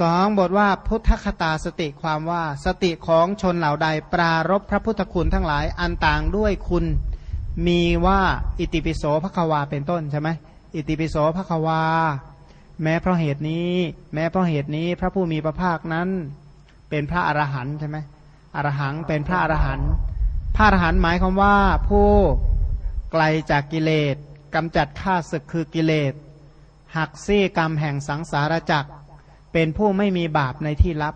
สองบทว่าพุทธคตาสติความว่าสติของชนเหล่าใดปรารบพระพุทธคุณทั้งหลายอันต่างด้วยคุณมีว่าอิติปิโสภควาเป็นต้นใช่ไหมอิติปิโสภควา แม้เพราะเหตุนี้ แม้เพราะเหตุนี้พระผู้มีพระภาคนั้น เป็นพระอรหันต์ใช่ไหมอรหังเป็นพระอรหันต์พระอรหันต์หมายความว่าผู้ไกลจากกิเลสกำจัดข้าศึกคือกิเลสหักซี่กรรมแห่งสังสารจักร เป็นผู้ไม่มีบาปในที่ลับ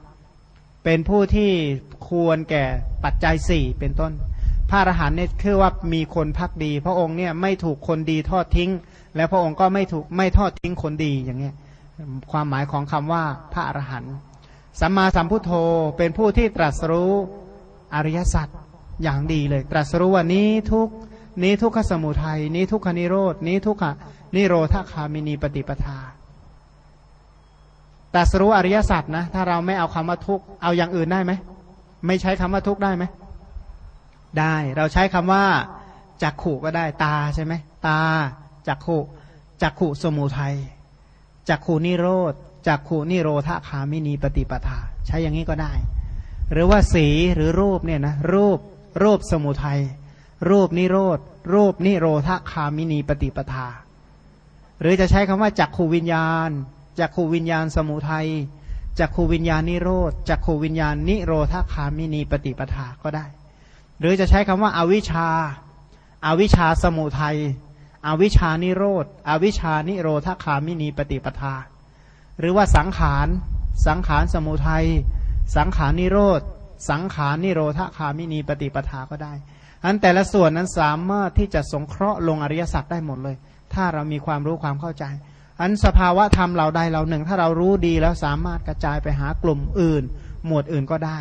เป็นผู้ที่ควรแก่ปัจจัยสี่เป็นต้น พระอรหันต์เนี่ยคือว่ามีคนพักดี พระองค์เนี่ยไม่ถูกคนดีทอดทิ้ง และพระองค์ก็ไม่ถูกไม่ทอดทิ้งคนดีอย่างเงี้ยความหมายของคำว่าพระอรหันต์สัมมาสัมพุทโธเป็นผู้ที่ตรัสรู้อริยสัจอย่างดีเลย ตรัสรู้ว่านี้ทุกนี้ทุกขสมุทัยนี้ทุกขนิโรดนี้ทุกขนิโรธคามินีปฏิปทา แตรัสรู้อริยสัจนะ ถ้าเราไม่เอาคำว่าทุกเอาอย่างอื่นได้ไหม ไม่ใช้คำว่าทุกได้ไหม ได้ เราใช้คำว่าจักขู่ก็ได้ตาใช่ไหม ตาจักขู่จักขู่สมุทัยจักขู่นิโรธจักขู่นิโรธคามินีปฏิปทา ใช้อย่างนี้ก็ได้ หรือว่าสีหรือรูปเนี่ยนะรูปรูปสมุทัยรูปนิโรธรูปนิโรธคามินีปฏิปทา หรือจะใช้คำว่าจักขูวิญญาณ จักขูวิญญาณสมุทัยจักขูวิญญาณนิโรธจักขูวิญญาณนิโรธาคามินีปฏิปทาก็ได้ หรือจะใช้คำว่าอาวิชาอาวิชาสมุทัยอวิชานิโรธอวิชานิโรธาคามินีปฏิปทา หรือว่าสังขารสังขารสมุทัยสังขารนิโรธสังขารนิโรธาคามินีปฏิปทาก็ได้อันแต่ละส่วนนั้นสามารถที่จะสงเคราะห์ลงอริยสัจได้หมดเลย ถ้าเรามีความรู้ความเข้าใจ อันสภาวะธรรมเราใดเราหนึ่ง ถ้าเรารู้ดีแล้วสามารถกระจายไปหากลุ่มอื่น หมวดอื่นก็ได้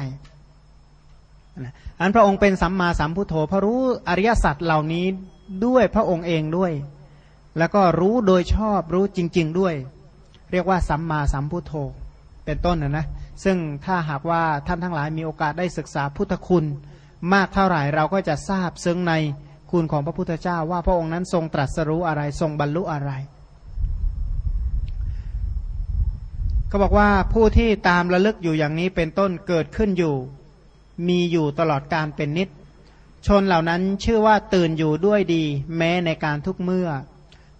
อันพระองค์เป็นสัมมาสัมพุทโธพระรู้อริยสัจเหล่านี้ด้วยพระองค์เองด้วย แล้วก็รู้โดยชอบรู้จริง ๆด้วย เรียกว่าสัมมาสัมพุทโธ เป็นต้นนะนะซึ่งถ้าหากว่าท่านทั้งหลายมีโอกาสได้ศึกษาพุทธคุณ มากเท่าไหร่เราก็จะทราบซึ่งในคุณของพระพุทธเจ้าว่าพระองค์นั้นทรงตรัสรู้อะไรทรงบรรลุอะไร เขาบอกว่าผู้ที่ตามระลึกอยู่อย่างนี้เป็นต้นเกิดขึ้นอยู่ มีอยู่ตลอดการเป็นนิด ชนเหล่านั้นชื่อว่าตื่นอยู่ด้วยดี แม้ในการทุกเมื่อ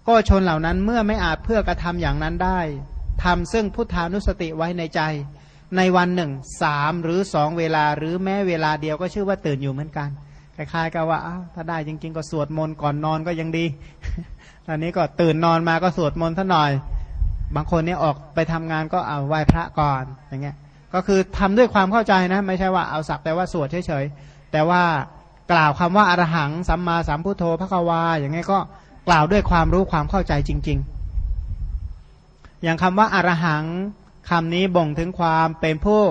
ก็ชนเหล่านั้นเมื่อไม่อาจเพื่อกระทำอย่างนั้นได้ทำซึ่งพุทธานุสติไว้ในใจ ในวันหนึ่งสามหรือสองเวลาหรือแม้เวลาเดียวก็ชื่อว่าตื่นอยู่เหมือนกันคล้ายๆกับว่าถ้าได้จริง ๆ ก็สวดมนต์ก่อนนอนก็ยังดีตอนนี้ก็ตื่นนอนมาก็สวดมนต์ท่าหน่อย บางคนเนี่ยออกไปทำงานก็เอาไหว้พระก่อนอย่างเงี้ยก็คือทำด้วยความเข้าใจนะ ไม่ใช่ว่าเอาสักแต่ว่าสวดเฉยๆแต่ว่ากล่าวคำว่าอรหังสัมมาสัมพุทโธพระควาอย่างเงี้ยก็กล่าวด้วยความรู้ความเข้าใจจริง ๆ อย่างคำว่าอรหังคำนี้บ่งถึงความเป็นผู้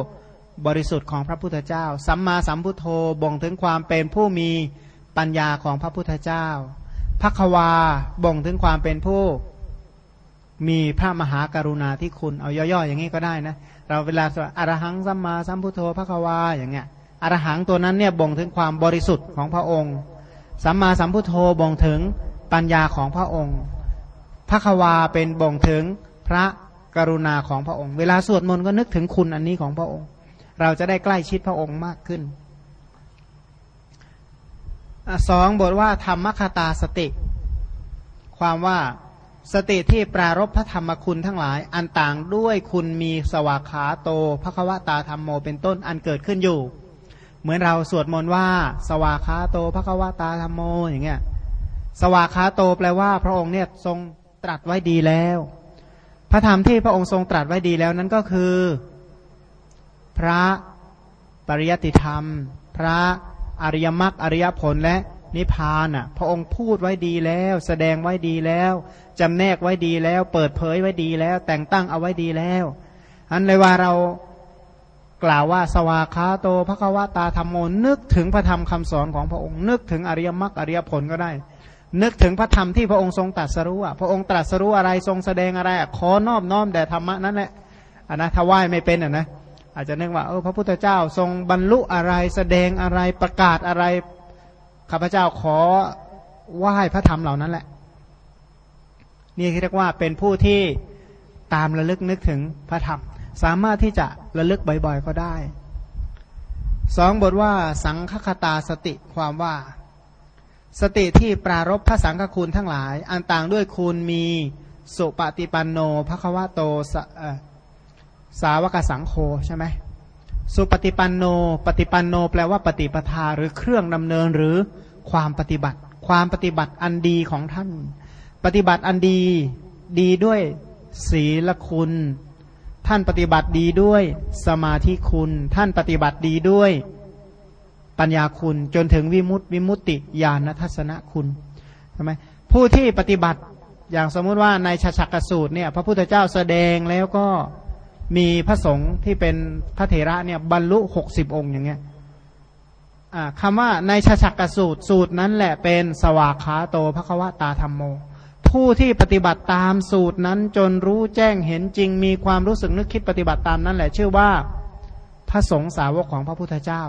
บริสุทธิ์ของพระพุทธเจ้า สัมมาสัมพุทโธบ่งถึงความเป็นผู้มีปัญญาของพระพุทธเจ้าพระควาบ่งถึงความเป็นผู้ มีพระมหากรุณาที่คุณเอาย่อๆอย่างนี้ก็ได้นะ เราเวลาสวดอรหังสัมมาสัมพุทโธพระควาอย่างเงี้ยอรหังตัวนั้นเนี่ยบ่งถึงความบริสุทธิ์ของพระองค์สัมมาสัมพุทโธบ่งถึงปัญญาของพระองค์พระควาเป็นบ่งถึงพระกรุณาของพระองค์ เวลาสวดมนต์ก็นึกถึงคุณอันนี้ของพระองค์ เราจะได้ใกล้ชิดพระองค์มากขึ้นสองบทว่าธรรมคตาสติ ความว่า สติที่ปรารบพระธรรมคุณทั้งหลาย อันต่างด้วยคุณมีสวากขาโตพระควตาธรรมโมเป็นต้นอันเกิดขึ้นอยู่ เหมือนเราสวดมนต์ว่า สวากขาโตพระควตาธรรมโมอย่างเงี้ยสวากขาโตแปลว่า พระองค์เนี่ยทรงตรัสไว้ดีแล้ว พระธรรมที่พระองค์ทรงตรัสไว้ดีแล้วนั้นก็คือ พระปริยติธรรม พระอริยมรรคอริยผลและนิพพานอะ พระองค์พูดไว้ดีแล้ว แสดงไว้ดีแล้ว จำแนกไว้ดีแล้ว เปิดเผยไว้ดีแล้ว แต่งตั้งเอาไว้ดีแล้วอันเลยว่าเรากล่าวว่าสวาคาโตพระควตาธรรมโมนึกถึงพระธรรมคำสอนของพระองค์ นึกถึงอริยมรรคอริยผลก็ได้ นึกถึงพระธรรมที่พระองค์ทรงตรัสรู้พระองค์ตรัสรู้อะไรทรงแสดงอะไรขอนอบน้อมแด่ธรรมะนั่นแหละอันนะถ้าไหว้ไม่เป็นอะนะอาจจะนึกว่าเออพระพุทธเจ้าทรงบรรลุอะไรแสดงอะไรประกาศอะไรข้าพเจ้าขอไหว้พระธรรมเหล่านั้นแหละ นี่เรียกว่าเป็นผู้ที่ตามระลึกนึกถึงพระธรรม สามารถที่จะระลึกบ่อยๆก็ได้สองบทว่าสังฆคตาสติความว่า สติที่ปรารบพระสังฆคุณทั้งหลาย อันต่างด้วยคุณมีสุปฏิปันโนภควะโตสสาวกสังโฆใช่ไหมสุปฏิปันโน ปฏิปันโน แปลว่าปฏิปทาหรือเครื่องดำเนินหรือความปฏิบัติ ความปฏิบัติอันดีของท่าน ปฏิบัติอันดีดีด้วยศีลคุณ ท่านปฏิบัติดีด้วยสมาธิคุณ ท่านปฏิบัติดีด้วย ปัญญาคุณจนถึงวิมุตติวิมุตติญาณทัศนคุณใช่ไหมผู้ที่ปฏิบัติอย่างสมมุติว่าในชาชักสูตรเนี่ยพระพุทธเจ้าแสดงแล้วก็มีพระสงฆ์ที่เป็นพระเถระเนี่ยบรรลุหกสิบองค์อย่างเงี้ยคำว่าในชาชักสูตรสูตรนั้นแหละเป็นสวากขาโตภควตาธรรมโม ผู้ที่ปฏิบัติตามสูตรนั้นจนรู้แจ้งเห็นจริง มีความรู้สึกนึกคิดปฏิบัติตามนั้นแหละ ชื่อว่าพระสงฆ์สาวกของพระพุทธเจ้า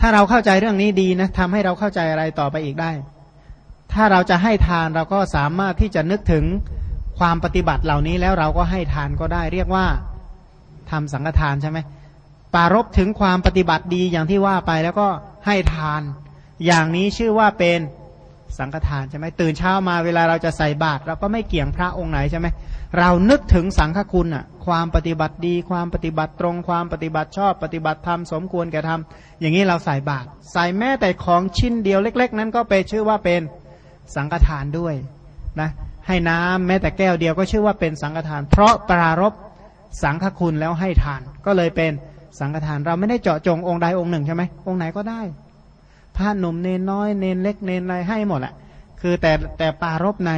ถ้าเราเข้าใจเรื่องนี้ดีนะทำให้เราเข้าใจอะไรต่อไปอีกได้ ถ้าเราจะให้ทานเราก็สามารถที่จะนึกถึงความปฏิบัติเหล่านี้แล้วเราก็ให้ทานก็ได้ เรียกว่าทำสังฆทานใช่ไหมปารบถึงความปฏิบัติดีอย่างที่ว่าไปแล้วก็ให้ทาน อย่างนี้ชื่อว่าเป็น สังฆทานใช่ไหมตื่นเช้ามาเวลาเราจะใส่บาตรเราก็ไม่เกี่ยงพระองค์ไหนใช่ไหมเรานึกถึงสังฆคุณอะความปฏิบัติดี ความปฏิบัติตรง ความปฏิบัติชอบ ปฏิบัติธรรมสมควรแก่ทำอย่างนี้เราใส่บาตรใส่แม้แต่ของชิ้นเดียวเล็ก ๆ นั้นก็ไปชื่อว่าเป็นสังฆทานด้วยนะให้น้ำแม้แต่แก้วเดียวก็ชื่อว่าเป็นสังฆทาน เพราะปรารบสังฆคุณแล้วให้ทาน ก็เลยเป็นสังฆทาน เราไม่ได้เจาะจงองค์ใดองค์หนึ่งใช่ไหมองค์ไหนก็ได้ พระหนุ่มเนนน้อยเนนเล็กเนนอะไรให้หมดแหละคือแต่แต่ปารบใน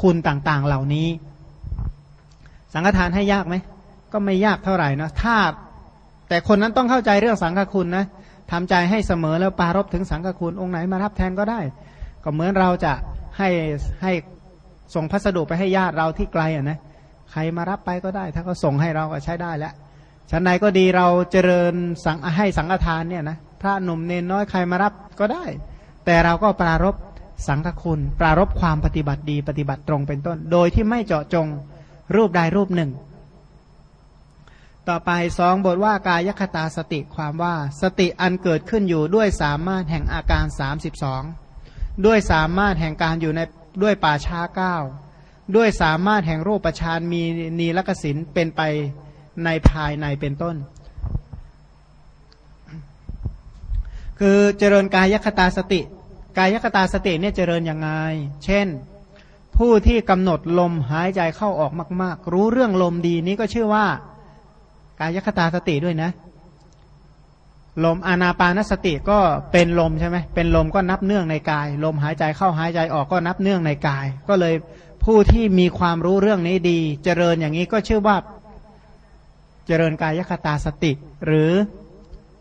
คุณต่างๆเหล่านี้ สังฆทานให้ยากไหมก็ไม่ยากเท่าไหร่นะถ้าแต่คนนั้นต้องเข้าใจเรื่องสังฆคุณนะทำใจให้เสมอแล้วปารบถึงสังฆคุณองค์ไหนมารับแทนก็ได้ ก็เหมือนเราจะให้ให้ส่งพัสดุไปให้ญาติเราที่ไกลอะนะใครมารับไปก็ได้ ถ้าเขาส่งให้เราก็ใช้ได้แล้วชั้นไหนก็ดีเราเจริญสังให้สังฆทานเนี่ยนะ พระหนุ่มเนนน้อยใครมารับก็ได้ แต่เราก็ปรารบสังฆคุณ ปรารบความปฏิบัติดีปฏิบัติตรงเป็นต้น โดยที่ไม่เจาะจงรูปใดรูปหนึ่ง ต่อไปสองบทว่ากายคตาสติความว่าสติอันเกิดขึ้นอยู่ด้วยสามารถแห่งอาการ 32 ด้วยสามารถแห่งการอยู่ในด้วยป่าช้าเก้าด้วยสามารถแห่งรูปประชานมีนีลกสินเป็นไปในภายในเป็นต้น คือเจริญกายคตาสติ กายคตาสติเนี่ยเจริญยังไง เช่น ผู้ที่กำหนดลมหายใจเข้าออกมาก ๆ รู้เรื่องลมดีนี้ก็ชื่อว่า กายคตาสติด้วยนะ ลมอานาปานสติก็เป็นลมใช่ไหมเป็นลมก็นับเนื่องในกาย ลมหายใจเข้าหายใจออกก็นับเนื่องในกาย ก็เลยผู้ที่มีความรู้เรื่องนี้ดี เจริญอย่างนี้ก็ชื่อว่า เจริญกายคตาสติ หรือ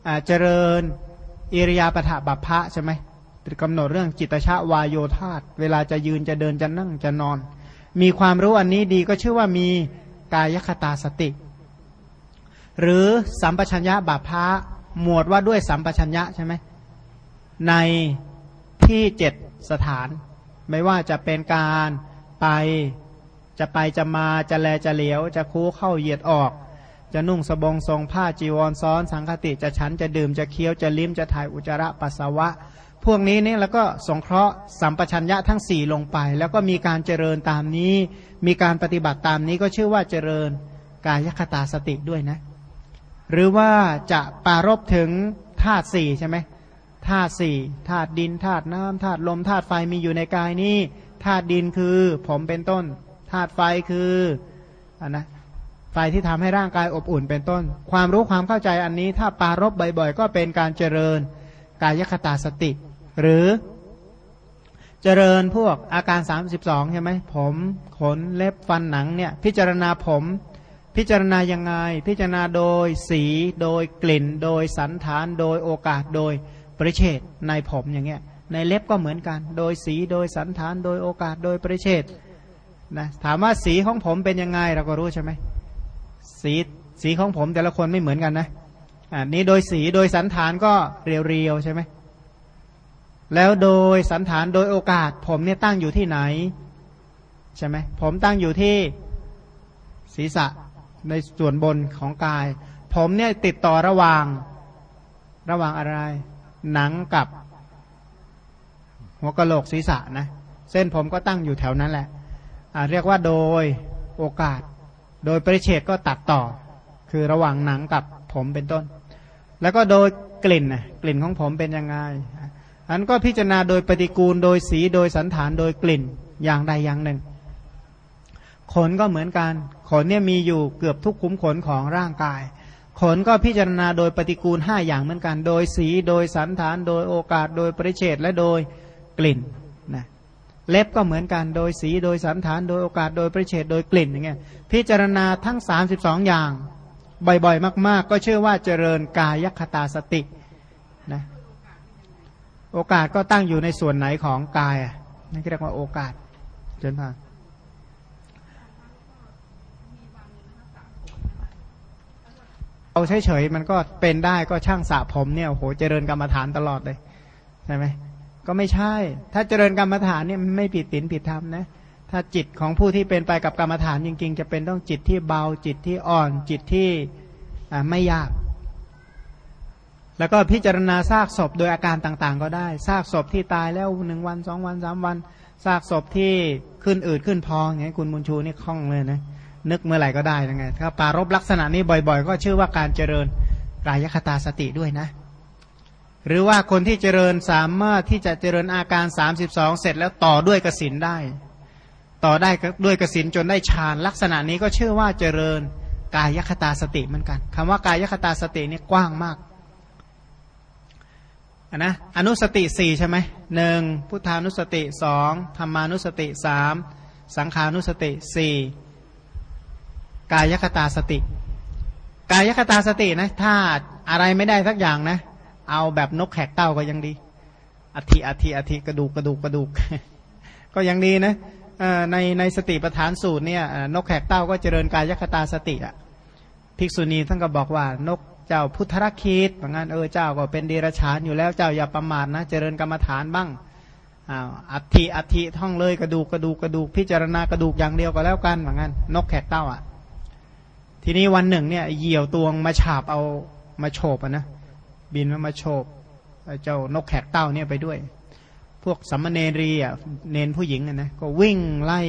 อเจริญ อิริยาปถะบัพพะใช่ไหมกำหนดเรื่องจิตชะวายโยธาตเวลาจะยืนจะเดินจะนั่งจะนอน มีความรู้อันนี้ดีก็ชื่อว่ามีกายคตาสติ หรือสัมปชัญญะบัพพะหมวดว่าด้วยสัมปชัญญะใช่ไหมในที่เจ็ดสถาน ไม่ว่าจะเป็นการไปจะไปจะมาจะแลจะเหลียว จะคูเข้าเหยียดออก จะนุ่งสบงทรงผ้าจีวรซ้อนสังคติจะฉันจะดื่มจะเคี้ยวจะลิ้มจะถ่ายอุจจาระปัสสาวะ พวกนี้นี่แล้วก็สงเคราะห์สัมปชัญญะทั้งสี่ลงไป แล้วก็มีการเจริญตามนี้ มีการปฏิบัติตามนี้ก็ชื่อว่าเจริญกายคตาสติด้วยนะ หรือว่าจะปารบถึงธาตุสี่ใช่ไหมธาตุสี่ธาตุดินธาตุน้ำธาตุลมธาตุไฟมีอยู่ในกายนี้ธาตุดินคือผมเป็นต้นธาตุไฟคืออันนะ ไฟที่ทำให้ร่างกายอบอุ่นเป็นต้น ความรู้ความเข้าใจอันนี้ ถ้าปารบบ่อยๆ ก็เป็นการเจริญกายคตาสติ หรือเจริญพวกอาการ 32 ใช่ไหมผมขนเล็บฟันหนังเนี่ยพิจารณาผม พิจารณายังไง พิจารณาโดยสีโดยกลิ่น โดยสันฐาน โดยโอกาสโดยปริเชตในผมอย่างเงี้ยในเล็บก็เหมือนกัน โดยสีโดยสันฐาน โดยโอกาสโดยปริเชตนะถามว่าสีของผมเป็นยังไงเราก็รู้ใช่ไหม สีสีของผมแต่ละคนไม่เหมือนกันนะอ่านี้โดยสีโดยสันฐานก็เรียวๆใช่ไหมแล้วโดยสันฐานโดยโอกาส ผมเนี่ยตั้งอยู่ที่ไหน ใช่ไหมผมตั้งอยู่ที่ศีรษะในส่วนบนของกาย ผมเนี่ยติดต่อระหว่าง ระหว่างอะไร หนังกับ หัวกะโหลกศีรษะนะ เส้นผมก็ตั้งอยู่แถวนั้นแหละเรียกว่าโดยโอกาส โดยปริเฉดก็ตัดต่อ คือระหว่างหนังกับผมเป็นต้น แล้วก็โดยกลิ่นนะกลิ่นของผมเป็นยังไงอันก็พิจารณาโดยปฏิกูลโดยสีโดยสันฐานโดยกลิ่นอย่างใดอย่างหนึ่ง ขนก็เหมือนกัน ขนเนี่ยมีอยู่เกือบทุกคุ้มขนของร่างกาย ขนก็พิจารณาโดยปฏิกูลห้าอย่างเหมือนกัน โดยสีโดยสันฐาน โดยโอกาส โดยปริเฉดและโดยกลิ่น เล็บก็เหมือนกันโดยสีโดยสันฐานโดยโอกาสโดยปริเฉดโดยกลิ่นอย่างเงี้ยพิจารณาทั้ง 32 อย่าง บ่อยๆ มาก ๆ ก็เชื่อว่าเจริญกายคตาสตินะโอกาสก็ตั้งอยู่ในส่วนไหนของกายอ่นั่นเรียกว่าโอกาสเจนพาเอาเฉยๆมันก็เป็นได้ก็ช่างสระผมเนี่ยโหเจริญกรรมฐานตลอดเลยใช่ไหม ก็ไม่ใช่ ถ้าเจริญกรรมฐานเนี่ยไม่ผิดศีลผิดธรรมนะ ถ้าจิตของผู้ที่เป็นไปกับกรรมฐานจริง ๆ จะเป็นต้องจิตที่เบาจิตที่อ่อนจิตที่ไม่ยาก แล้วก็พิจารณาซากศพโดยอาการต่างๆ ก็ได้ซากศพที่ตายแล้วหนึ่งวันสองวันสามวันซากศพที่ขึ้นอืดขึ้นพองอย่างนี้คุณบุญชูนี่คล่องเลยนะนึกเมื่อไหร่ก็ได้ยังไงถ้าปารบลักษณะนี้บ่อย ๆ ก็ชื่อว่าการเจริญกายคตาสติด้วยนะ หรือว่าคนที่เจริญสามารถที่จะเจริญอาการ 32 เสร็จแล้วต่อด้วยกสินได้ ต่อได้ด้วยกสินจนได้ฌานลักษณะนี้ก็ชื่อว่าเจริญกายคตาสติเหมือนกันคำว่ากายคตาสตินี่กว้างมากนะอนุสติสี่ใช่ไหมหนึ่งพุทธานุสติสองธรรมานุสติสามสังขานุสติสี่กายคตาสติ กายคตาสตินะถ้าอะไรไม่ได้สักอย่างนะ เอาแบบนกแขกเต้าก็ยังดีอธิอธิอธิกระดูกกระดูกกระดูก ก็ยังดีนะในในสติปัฏฐานสูตรเนี่ยนกแขกเต้าก็เจริญกายคตาสติอะภิกษุณีท่านก็บอกว่านกเจ้าพุทธรักคิดเหมือนกันเออเจ้าก็เป็นเดรัจฉานอยู่แล้วเจ้าอย่าประมาทนะเจริญกรรมฐานบ้างอ้าวอัฐิอัฐิท่องเลยกระดูกกระดูกกระดูกพิจารณากระดูกอย่างเดียวก็แล้วกันเหมือนกันนกแขกเต้าอะทีนี้วันหนึ่งเนี่ยเหยี่ยวตวงมาฉาบเอามาโฉบอะนะ บินมามาโฉบเจ้านกแขกเต้าเนี่ยไปด้วย พวกสัมเนรีอะเนนผู้หญิงอะนะก็วิ่งไล่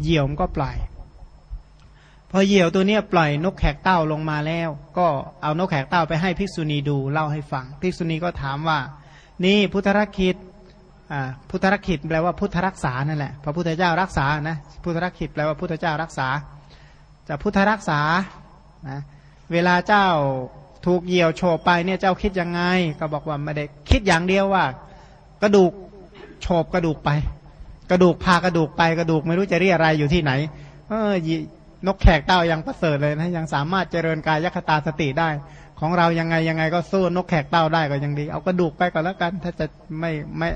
เหยี่ยวมก็ปล่อย พอเหยี่ยวตัวเนี้ยปล่อยนกแขกเต้าลงมาแล้ว ก็เอานกแขกเต้าไปให้ภิกษุณีดูเล่าให้ฟังภิกษุณีก็ถามว่า นี่พุทธรักขิตพุทธรักขิตแปลว่าพุทธรักษานั่นแหละพระพุทธเจ้ารักษานะพุทธรักขิตแปลว่าพุทธเจ้ารักษาจะพุทธรักษานะเวลาเจ้า ถูกเหยี่ยวโฉบไปเนี่ยเจ้าคิดยังไง ก็บอกว่าไม่ได้คิดอย่างเดียวว่า กระดูกโฉบกระดูกไป กระดูกพากระดูกไปกระดูกไม่รู้จะเรียอะไรอยู่ที่ไหน เออนกแขกเต้ายังประเสริฐเลยนะยังสามารถเจริญกายยคตาสติได้ ของเรายังไงยังไงก็สู้นกแขกเต้าได้ก็ยังดี เอากระดูกไปก่อนแล้วกัน ถ้าจะไม่ไม่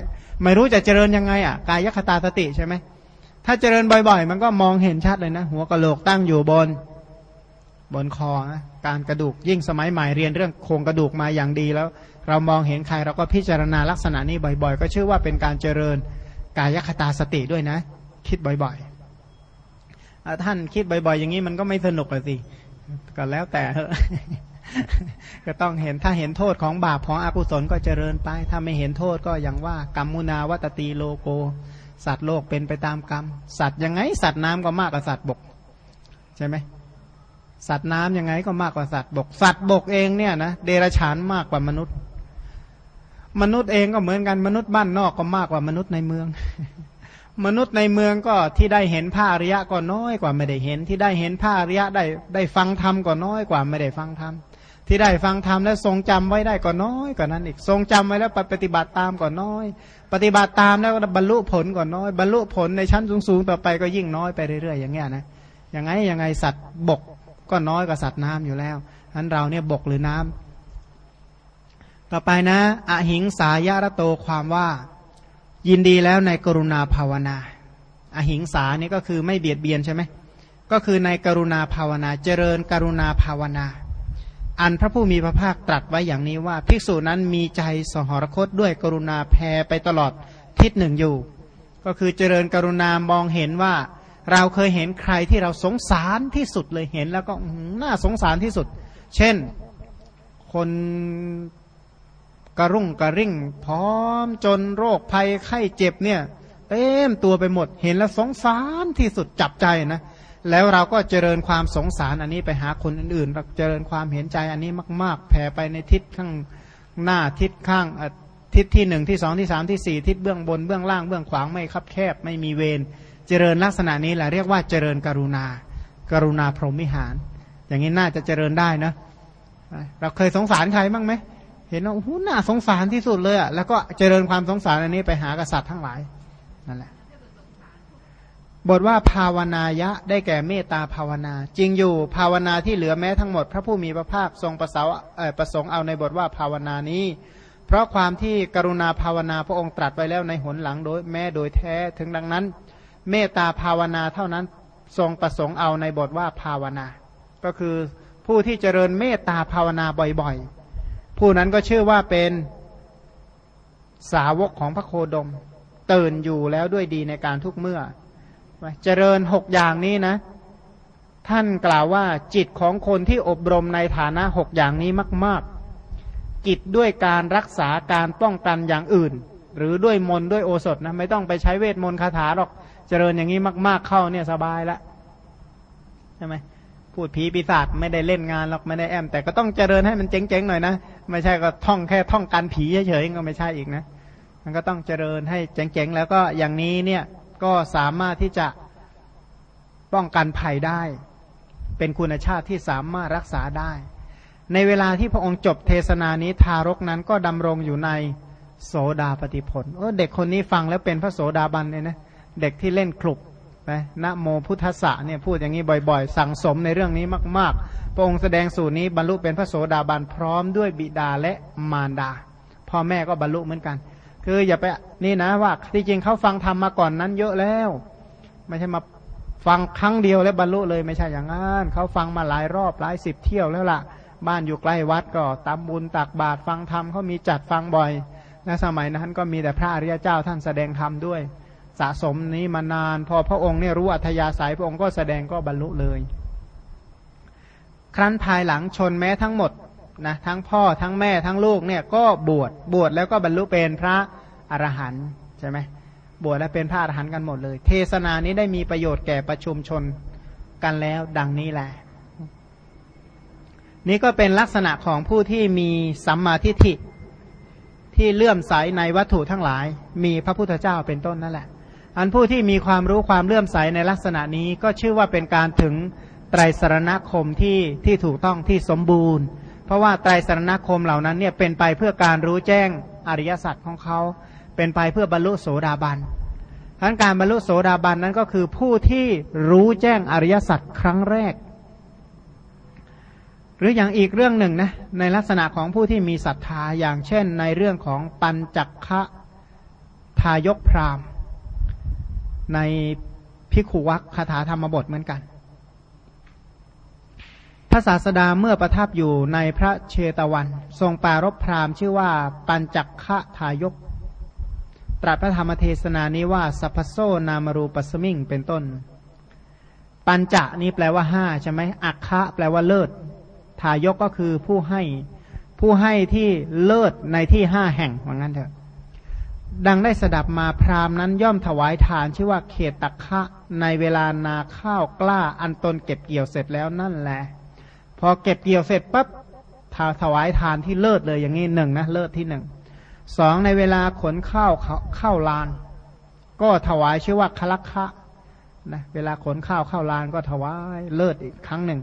ไม่รู้จะเจริญยังไงอะกายคตาสติใช่ไหมถ้าเจริญบ่อย ๆ มันก็มองเห็นชัดเลยนะ หัวกะโหลกตั้งอยู่บน บนคอนะการกระดูกยิ่งสมัยใหม่เรียนเรื่องโครงกระดูกมาอย่างดีแล้ว เรามองเห็นใครเราก็พิจารณาลักษณะนี้บ่อยๆ ก็ชื่อว่าเป็นการเจริญกายคตาสติด้วยนะ คิดบ่อยๆท่านคิดบ่อยๆ อย่างนี้มันก็ไม่สนุกเลยสิก็แล้วแต่ก็ต้องเห็นถ้าเห็นโทษของบาปของอกุศลก็เจริญไป ถ้าไม่เห็นโทษก็อย่างว่ากรรมุนาวัตตีโลโก สัตว์โลกเป็นไปตามกรรม สัตว์ยังไงสัตว์น้ำก็มากกว่าสัตว์บก ใช่ไหม สัตว์น้ำยังไงก็มากกว่าสัตว์บก สัตว์บกเองเนี่ยนะเดรัจฉานมากกว่ามนุษย์ มนุษย์เองก็เหมือนกันมนุษย์บ้านนอกก็มากกว่ามนุษย์ในเมือง มนุษย์ในเมืองก็ที่ได้เห็นพระอริยะก็น้อยกว่าไม่ได้เห็น ที่ได้เห็นพระอริยะได้ได้ฟังธรรมก็น้อยกว่าไม่ได้ฟังธรรมที่ได้ฟังธรรมแล้วทรงจำไว้ได้ก็น้อยกว่านั้นอีกทรงจำไว้แล้วปฏิบัติตามก็น้อย ปฏิบัติตามแล้วบรรลุผลก็น้อย บรรลุผลในชั้นสูงๆต่อไปก็ยิ่งน้อยไปเรื่อยๆอย่างเงี้ยนะยังไงยังไงสัตว์บก ก็น้อยกว่าสัตว์น้ำอยู่แล้วอันเราเนี่ยบกหรือน้ำต่อไปนะอหิงสายารโตความว่า ยินดีแล้วในกรุณาภาวนา อหิงสานี่ก็คือไม่เบียดเบียนใช่ไหมก็คือในกรุณาภาวนาเจริญกรุณาภาวนา อันพระผู้มีพระภาคตรัสไว้อย่างนี้ว่า ภิกษุนั้นมีใจสหรคตด้วยกรุณาแผ่ไปตลอดทิศหนึ่งอยู่ ก็คือเจริญกรุณามองเห็นว่า เราเคยเห็นใครที่เราสงสารที่สุดเลยเห็น แล้วก็น่าสงสารที่สุด เช่น คนกระรุ่งกระริ่ง พร้อมจนโรคภัยไข้เจ็บเนี่ยเต็มตัวไปหมด เห็นแล้วสงสารที่สุดจับใจนะแล้วเราก็เจริญความสงสารอันนี้ไปหาคนอื่นๆเราเจริญความเห็นใจอันนี้มาก ๆ แผ่ไปในทิศข้างหน้าทิศข้างทิศที่หนึ่งที่สองที่สามที่สี่ทิศเบื้องบนเบื้องล่างเบื้องขวางไม่คับแคบไม่มีเวร เจริญลักษณะนี้แหละเรียกว่าเจริญกรุณา กรุณาพรหมิหาร อย่างนี้น่าจะเจริญได้นะเราเคยสงสารใครบ้างไหมเห็นว่าโอ้โหน่าสงสารที่สุดเลยอะแล้วก็เจริญความสงสารอันนี้ไปหากษัตริย์ทั้งหลายนั่นแหละบทว่าภาวนายะได้แก่เมตตาภาวนา จริงอยู่ภาวนาที่เหลือแม้ทั้งหมด พระผู้มีพระภาคทรงประสาประสงค์เอาในบทว่าภาวนานี้ เพราะความที่กรุณาภาวนาพระองค์ตรัสไว้แล้วในหนหลังโดยแม้โดยแท้ถึงดังนั้น เมตตาภาวนาเท่านั้นทรงประสงค์เอาในบทว่าภาวนา ก็คือผู้ที่เจริญเมตตาภาวนาบ่อยๆ ผู้นั้นก็ชื่อว่าเป็นสาวกของพระโคดม ตื่นอยู่แล้วด้วยดีในการทุกเมื่อ เจริญหกอย่างนี้นะ ท่านกล่าวว่าจิตของคนที่อบรมในฐานะหกอย่างนี้มากๆจิตด้วยการรักษาการป้องกันอย่างอื่น หรือด้วยมนด้วยโอสถนะไม่ต้องไปใช้เวทมนต์คาถาหรอก เจริญอย่างนี้มาก ๆเข้าเนี่ยสบายแล้วใช่ไหมพูดผีปีศาจไม่ได้เล่นงานหรอกไม่ได้แอม แต่ก็ต้องเจริญให้มันเจ๊งๆหน่อยนะไม่ใช่ก็ท่องแค่ท่องกันผีเฉยๆก็ไม่ใช่อีกนะ มันก็ต้องเจริญให้เจ๋งๆแล้วก็อย่างนี้เนี่ยก็สามารถที่จะป้องกันภัยได้ เป็นคุณชาติที่สามารถรักษาได้ ในเวลาที่พระองค์จบเทศนานี้ทารกนั้นก็ดำรงอยู่ในโสดาปฏิผลเออเด็กคนนี้ฟังแล้วเป็นพระโสดาบันเลยนะ เด็กที่เล่นคลุบนะนะโมพุทธะเนี่ยพูดอย่างนี้บ่อยๆ สั่งสมในเรื่องนี้มากๆ พระองค์แสดงสูตรนี้บรรลุเป็นพระโสดาบันพร้อมด้วยบิดาและมารดา พ่อแม่ก็บรรลุเหมือนกัน คืออย่าไปนี่นะว่าที่จริงเขาฟังธรรมมาก่อนนั้นเยอะแล้ว ไม่ใช่มาฟังครั้งเดียวแล้วบรรลุเลยไม่ใช่อย่างนั้นเขาฟังมาหลายรอบหลายสิบเที่ยวแล้วล่ะ บ้านอยู่ใกล้วัดก็ตามบุญตักบาตรฟังธรรมเขามีจัดฟังบ่อยในสมัยนั้นก็มีแต่พระอริยเจ้าท่านแสดงธรรมด้วย สะสมนี้มานาน พอพระองค์เนี่ยรู้อัธยาศัยพระองค์ก็แสดงก็บรรลุเลย ครั้นภายหลังชนแม้ทั้งหมดนะทั้งพ่อทั้งแม่ทั้งลูกเนี่ยก็บวชบวชแล้วก็บรรลุเป็นพระอรหันต์ใช่ไหมบวชแล้วเป็นพระอรหันต์กันหมดเลย เทศนานี้ได้มีประโยชน์แก่ประชุมชนกันแล้วดังนี้แหละ นี่ก็เป็นลักษณะของผู้ที่มีสัมมาทิฏฐิที่เลื่อมใสในวัตถุทั้งหลาย มีพระพุทธเจ้าเป็นต้นนั่นแหละ อันผู้ที่มีความรู้ความเลื่อมใสในลักษณะนี้ก็ชื่อว่าเป็นการถึงไตรสรณคมที่ที่ถูกต้องที่สมบูรณ์ เพราะว่าไตรสรณคมเหล่านั้นเนี่ยเป็นไปเพื่อการรู้แจ้งอริยสัจของเขา เป็นไปเพื่อบรรลุโสดาบันทั้นการบรรลุโสดาบันนั้นก็คือผู้ที่รู้แจ้งอริยสัจครั้งแรก หรืออย่างอีกเรื่องหนึ่งนะในลักษณะของผู้ที่มีศรัทธาอย่างเช่น ในเรื่องของปัญจักคะทายกพราม ในพิขุวัคคาถาธรรมบทเหมือนกัน พระศาสดาเมื่อประทับอยู่ในพระเชตวัน ทรงปารบพรามชื่อว่าปัญจักคะทายก ตรัสพระธรรมเทศนานี้ว่า สัพโซนามรูปสมิงเป็นต้น ปัญจะนี้แปลว่าห้าใช่ไหมอักคะแปลว่าเลิศ ทายกก็คือผู้ให้ผู้ให้ที่เลิศในที่ห้าแห่งว่างั้นเถอะ ดังได้สดับมาพรามนั้นย่อมถวายทานชื่อว่าเขตตักคะในเวลานาข้าวกล้าอันตนเก็บเกี่ยวเสร็จแล้วนั่นแหละ พอเก็บเกี่ยวเสร็จปั๊บถวายทานที่เลิศเลยอย่างนี้หนึ่งนะเลิศที่หนึ่งสองในเวลาขนข้าวเข้าลาน ก็ถวายชื่อว่าคลักคะนะเวลาขนข้าวเข้าลานก็ถวายเลิศอีกครั้งหนึ่ง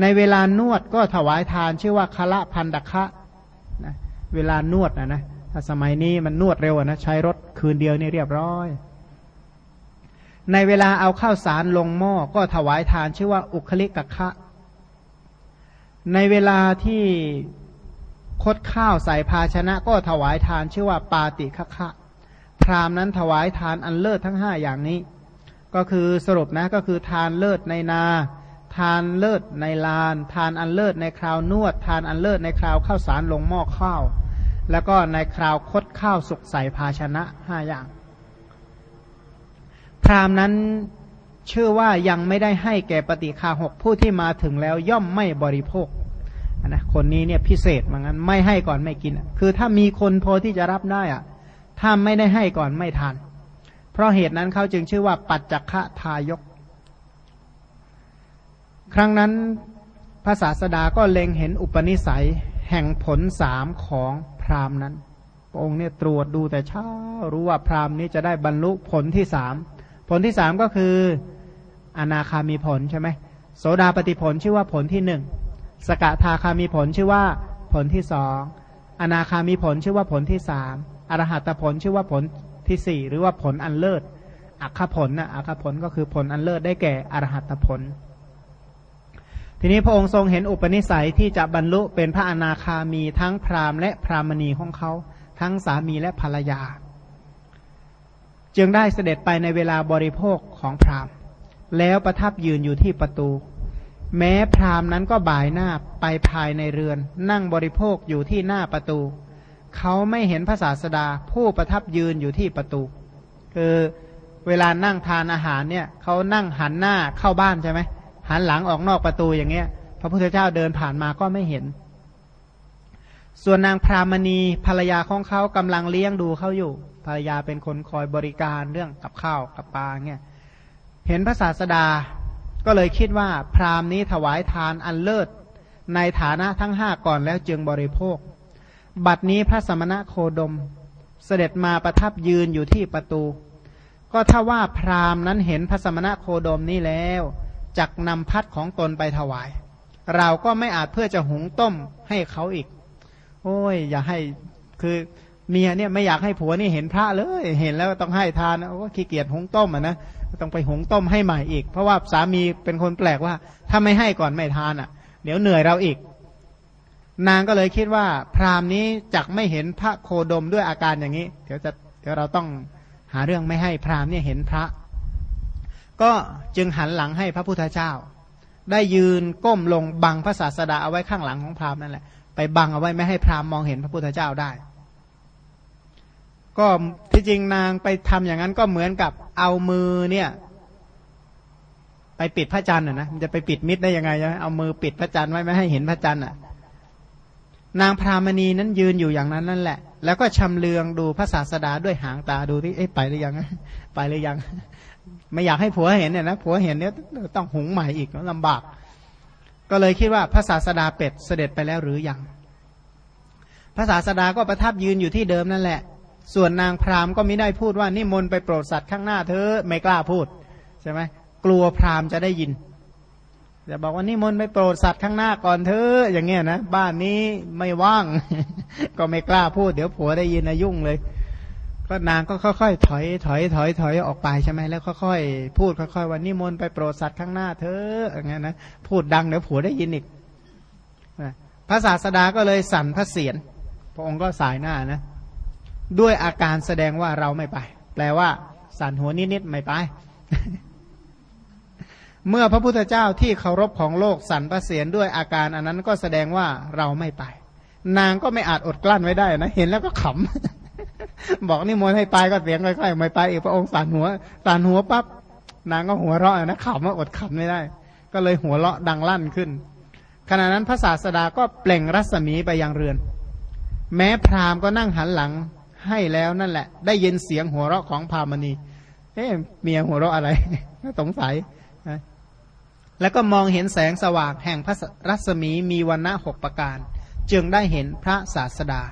ในเวลานวดก็ถวายทานชื่อว่าคละพันดคะนะเวลานวดนะนะ ถ้าสมัยนี้มันนวดเร็วนะใช้รถคืนเดียวนี่เรียบร้อย ในเวลาเอาข้าวสารลงหม้อก็ถวายทานชื่อว่าอุคลิกคะในเวลาที่คดข้าวใส่ภาชนะก็ถวายทานชื่อว่าปาติคคะ พราหมณ์นั้นถวายทานอันเลิศทั้งห้าอย่างนี้ ก็คือสรุปนะก็คือทานเลิศในนา ทานเลิศในลาน ทานอันเลิศในคราวนวด ทานอันเลิศในคราวข้าวสารลงหม้อข้าว แล้วก็ในคราวคดข้าวสุกใส่ภาชนะห้าอย่าง พรามนั้นเชื่อว่ายังไม่ได้ให้แก่ปฏิคาหกผู้ที่มาถึงแล้วย่อมไม่บริโภคนะคนนี้เนี่ยพิเศษเหมือนกันไม่ให้ก่อนไม่กิน คือถ้ามีคนพอที่จะรับได้อะถ้าไม่ได้ให้ก่อนไม่ทานเพราะเหตุนั้นเขาจึงชื่อว่าปัจจคะทายก ครั้งนั้นพระศาสดาก็เล็งเห็นอุปนิสัยแห่งผลสามของ พราหมณ์นั้นพระองค์เนี่ยตรวจดูแต่เช้ารู้ว่าพราหมณ์นี้จะได้บรรลุผลที่สามผลที่สามก็คืออนาคามีผลใช่ไหมโสดาปฏิผลชื่อว่าผลที่หนึ่งสกทาคามีผลชื่อว่าผลที่สองอนาคามีผลชื่อว่าผลที่สามอรหัตผลชื่อว่าผลที่สี่หรือว่าผลอันเลิศอัคคผลนะอัคคผลก็คือผลอันเลิศได้แก่อรหัตผล ทีนี้พระองค์ทรงเห็นอุปนิสัยที่จะบรรลุเป็นพระอนาคามีทั้งพราหมณ์และพรามณีของเขา ทั้งสามีและภรรยา จึงได้เสด็จไปในเวลาบริโภคของพราหมณ์ แล้วประทับยืนอยู่ที่ประตู แม้พราหมณ์นั้นก็บ่ายหน้าไปภายในเรือน นั่งบริโภคอยู่ที่หน้าประตู เขาไม่เห็นพระศาสดาผู้ประทับยืนอยู่ที่ประตู คือเวลานั่งทานอาหารเนี่ยเขานั่งหันหน้าเข้าบ้านใช่ไหม หันหลังออกนอกประตูอย่างเงี้ย พระพุทธเจ้าเดินผ่านมาก็ไม่เห็น ส่วนนางพรามณีภรรยาของเขากำลังเลี้ยงดูเขาอยู่ ภรรยาเป็นคนคอยบริการเรื่องกับข้าวกับปลาเงี้ยเห็นพระศาสดาก็เลยคิดว่าพราหมณ์นี้ถวายทานอันเลิศ ในฐานะทั้งห้าก่อนแล้วจึงบริโภค บัดนี้พระสมณะโคดม เสด็จมาประทับยืนอยู่ที่ประตู ก็ถ้าว่าพราหมณ์นั้นเห็นพระสมณะโคดมนี้แล้ว จักนำพัดของตนไปถวาย เราก็ไม่อาจเพื่อจะหุงต้มให้เขาอีก โอ้ย อย่าให้คือเมียเนี่ยไม่อยากให้ผัวนี่เห็นพระเลย เห็นแล้วต้องให้ทานโอ้ขี้เกียจหุงต้มอะนะต้องไปหุงต้มให้ใหม่อีก เพราะว่าสามีเป็นคนแปลกว่า ถ้าไม่ให้ก่อนไม่ทานอะ เดี๋ยวเหนื่อยเราอีก นางก็เลยคิดว่า พราหมณ์นี้จักไม่เห็นพระโคดมด้วยอาการอย่างนี้ เดี๋ยวจะเดี๋ยวเราต้องหาเรื่องไม่ให้พราหมณ์เนี่ยเห็นพระ ก็จึงหันหลังให้พระพุทธเจ้า ได้ยืนก้มลงบังพระศาสดาเอาไว้ข้างหลังของพราหมณ์นั่นแหละไปบังเอาไว้ไม่ให้พราหมณ์มองเห็นพระพุทธเจ้าได้ ก็ที่จริงนางไปทำอย่างนั้นก็เหมือนกับเอามือเนี่ย ไปปิดพระจันทร์นะมันจะไปปิดมิดได้ยังไงใช่ไหมเอามือปิดพระจันทร์ไว้ไม่ให้เห็นพระจันทร์อะนางพรามณีนั้นยืนอยู่อย่างนั้นนั่นแหละ แล้วก็ชำเลืองดูพระศาสดาด้วยหางตาดูที่เอ๊ะไปหรือยัง ไปหรือยัง ไม่อยากให้ผัวเห็นเนี่ยนะผัวเห็นเนี่ยต้องหุงใหม่อีกลำบาก ก็เลยคิดว่าพระศาสดาเป็ดเสด็จไปแล้วหรือยังพระศาสดาก็ประทับยืนอยู่ที่เดิมนั่นแหละ ส่วนนางพราหมณ์ก็ไม่ได้พูดว่านิมนไปโปรดสัตว์ข้างหน้าเธอไม่กล้าพูดใช่ไหมกลัวพราหมณ์จะได้ยินจะบอกว่านิมนไปโปรดสัตว์ข้างหน้าก่อนเธออย่างเงี้ยนะบ้านนี้ไม่ว่าง ก็ไม่กล้าพูด เดี๋ยวผัวได้ยินนะยุ่งเลย ก็นางก็ค่อยๆถอยถอยถอยถอยออกไปใช่ไหมแล้วค่อยๆพูดค่อยๆว่านิมนต์ไปโปรดสัตว์ข้างหน้าเธออย่างเงี้ยนะพูดดังเดี๋ยวผัวได้ยินอีกพระศาสดาก็เลยสั่นพระเศียรพระองค์ก็สายหน้านะ ด้วยอาการแสดงว่าเราไม่ไป แปลว่า สั่นหัวนิดๆไม่ไป เมื่อพระพุทธเจ้าที่เคารพของโลกสั่นประเสียนด้วยอาการอันนั้นก็แสดงว่าเราไม่ไป นางก็ไม่อาจอดกลั้นไว้ได้นะ เห็นแล้วก็ขำ บอกนี่มนให้ไปก็เสียงค่อยๆไม่ไปอีกพระองค์สั่นหัวสั่นหัวปั๊บนางก็หัวเราะนะขำว่าอดขำไม่ได้ ก็เลยหัวเราะดังลั่นขึ้น ขณะนั้นพระศาสดาก็เปล่งรัศมีไปยังเรือน แม้พราหมณ์ก็นั่งหันหลังให้แล้วนั่นแหละ ได้ยินเสียงหัวเราะของพามณีเอ๊ะเมียหัวเราะอะไรสงสัยแล้วก็มองเห็นแสงสว่างแห่งพระรัศมีมีวันณะหกประการ จึงได้เห็นพระศาสดา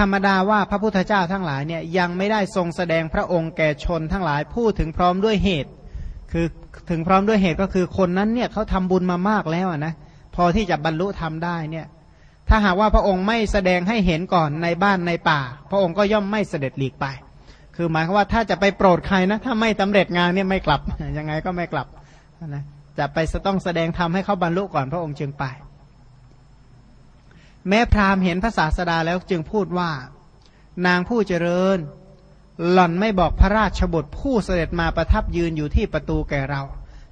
ธรรมดาว่าพระพุทธเจ้าทั้งหลายเนี่ยยังไม่ได้ทรงแสดงพระองค์แก่ชนทั้งหลายพูดถึงพร้อมด้วยเหตุ คือถึงพร้อมด้วยเหตุก็คือคนนั้นเนี่ยเขาทำบุญมามากแล้วนะพอที่จะบรรลุธรรมได้เนี่ยถ้าหากว่าพระองค์ไม่แสดงให้เห็นก่อนในบ้านในป่า พระองค์ก็ย่อมไม่เสด็จหลีกไป คือหมายความว่าถ้าจะไปโปรดใครนะถ้าไม่สาเร็จงานเนี่ยไม่กลับยังไงก็ไม่กลับนะจะไปต้องแสดงธรรมให้เขาบรรลุก่อนพระองค์จึงไป แม้พราหมณ์เห็นพระศาสดาแล้วจึงพูดว่า นางผู้เจริญ หล่อนไม่บอกพระราชบุตรผู้เสด็จมาประทับยืนอยู่ที่ประตูแก่เรา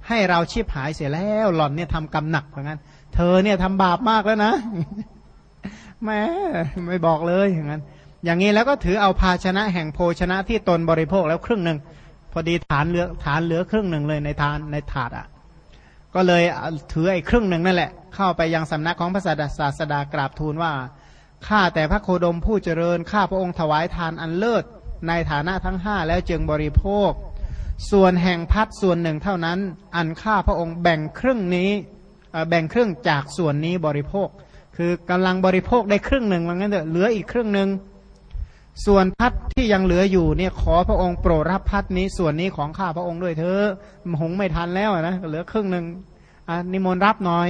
ให้เราชีพหายเสียแล้ว หล่อนเนี่ยทำกรรมหนักเหมือนกันเธอเนี่ยทำบาปมากแล้วนะแม่ไม่บอกเลยอย่างนั้น อย่างนี้แล้วก็ถือเอาภาชนะแห่งโภชนะที่ตนบริโภคแล้วครึ่งหนึ่งพอดีฐานเหลือฐานเหลือครึ่งหนึ่งเลยในทานในถาดอะ ก็เลยถือไอ้ครึ่งหนึ่งนั่นแหละ เข้าไปยังสำนักของพระศาสดากราบทูลว่าข้าแต่พระโคดมผู้เจริญข้าพระองค์ถวายทานอันเลิศในฐานะทั้งห้าแล้วจึงบริโภค ส่วนแห่งพัดส่วนหนึ่งเท่านั้น อันข้าพระองค์แบ่งครึ่งนี้แบ่งครึ่งจากส่วนนี้บริโภค คือกำลังบริโภคได้ครึ่งหนึ่งว่างั้นเถอะเหลืออีกครึ่งหนึ่ง ส่วนพัดที่ยังเหลืออยู่เนี่ยขอพระองค์โปรดรับพัดนี้ส่วนนี้ของข้าพระองค์ด้วยเถอะหงไม่ทันแล้วนะเหลือครึ่งหนึ่งนิมนต์รับหน่อย